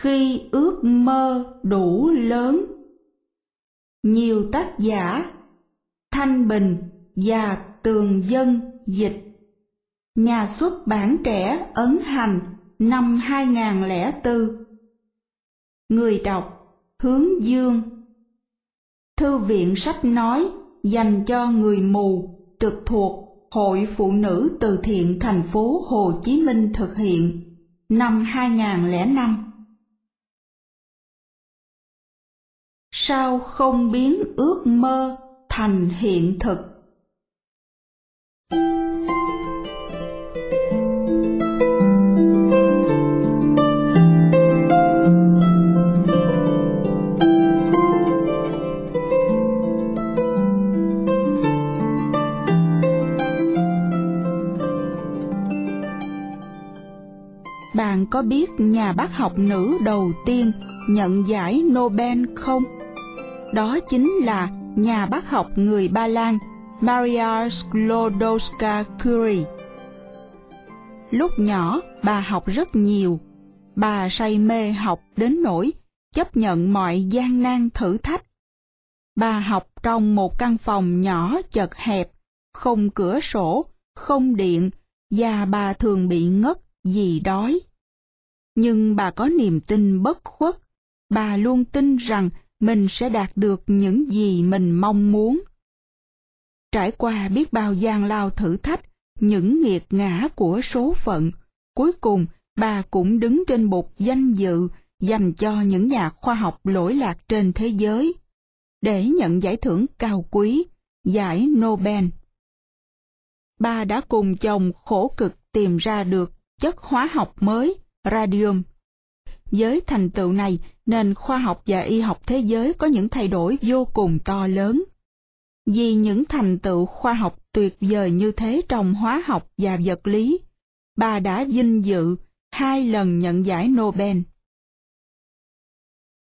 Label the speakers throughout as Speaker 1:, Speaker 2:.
Speaker 1: khi ước mơ đủ lớn. Nhiều tác giả, thanh bình và tường dân dịch, nhà xuất bản trẻ ấn hành năm 2004 người đọc, hướng dương. Thư viện sách nói dành cho người mù trực thuộc Hội Phụ nữ từ thiện thành phố Hồ Chí Minh thực hiện năm 2005. Sao không biến ước mơ thành hiện thực? Bạn có biết nhà bác học nữ đầu tiên nhận giải Nobel không? Đó chính là nhà bác học người Ba Lan Maria Sklodowska Curie. Lúc nhỏ, bà học rất nhiều. Bà say mê học đến nỗi chấp nhận mọi gian nan thử thách. Bà học trong một căn phòng nhỏ chật hẹp, không cửa sổ, không điện, và bà thường bị ngất vì đói. Nhưng bà có niềm tin bất khuất. Bà luôn tin rằng mình sẽ đạt được những gì mình mong muốn. Trải qua biết bao gian lao thử thách, những nghiệt ngã của số phận, cuối cùng bà cũng đứng trên bục danh dự dành cho những nhà khoa học lỗi lạc trên thế giới để nhận giải thưởng cao quý, giải Nobel. Bà đã cùng chồng khổ cực tìm ra được chất hóa học mới, radium. Với thành tựu này nên khoa học và y học thế giới có những thay đổi vô cùng to lớn. Vì những thành tựu khoa học tuyệt vời như thế trong hóa học và vật lý, bà đã vinh dự hai lần nhận giải Nobel.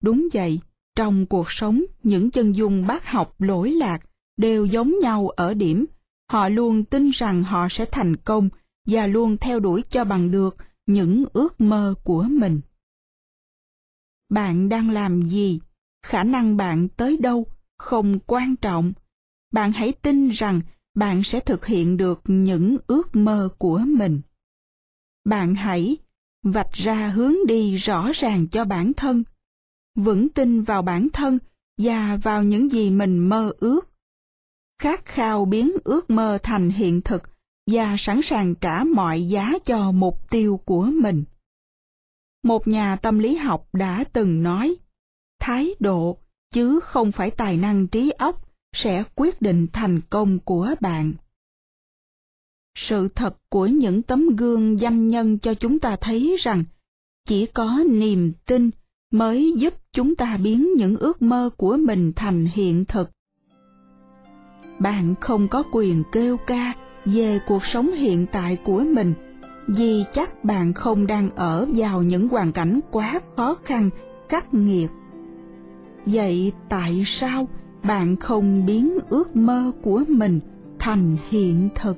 Speaker 1: Đúng vậy, trong cuộc sống, những chân dung bác học lỗi lạc đều giống nhau ở điểm họ luôn tin rằng họ sẽ thành công và luôn theo đuổi cho bằng được những ước mơ của mình. Bạn đang làm gì? Khả năng bạn tới đâu không quan trọng. Bạn hãy tin rằng bạn sẽ thực hiện được những ước mơ của mình. Bạn hãy vạch ra hướng đi rõ ràng cho bản thân, vững tin vào bản thân và vào những gì mình mơ ước. Khát khao biến ước mơ thành hiện thực và sẵn sàng trả mọi giá cho mục tiêu của mình. Một nhà tâm lý học đã từng nói, thái độ chứ không phải tài năng trí óc sẽ quyết định thành công của bạn. Sự thật của những tấm gương danh nhân cho chúng ta thấy rằng chỉ có niềm tin mới giúp chúng ta biến những ước mơ của mình thành hiện thực. Bạn không có quyền kêu ca về cuộc sống hiện tại của mình vì chắc bạn không đang ở vào những hoàn cảnh quá khó khăn, khắc nghiệt. Vậy tại sao bạn không biến ước mơ của mình thành hiện thực?